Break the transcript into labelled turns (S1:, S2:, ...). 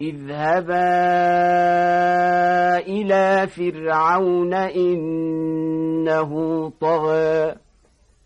S1: اذهبا إلى فرعون إنه طغى.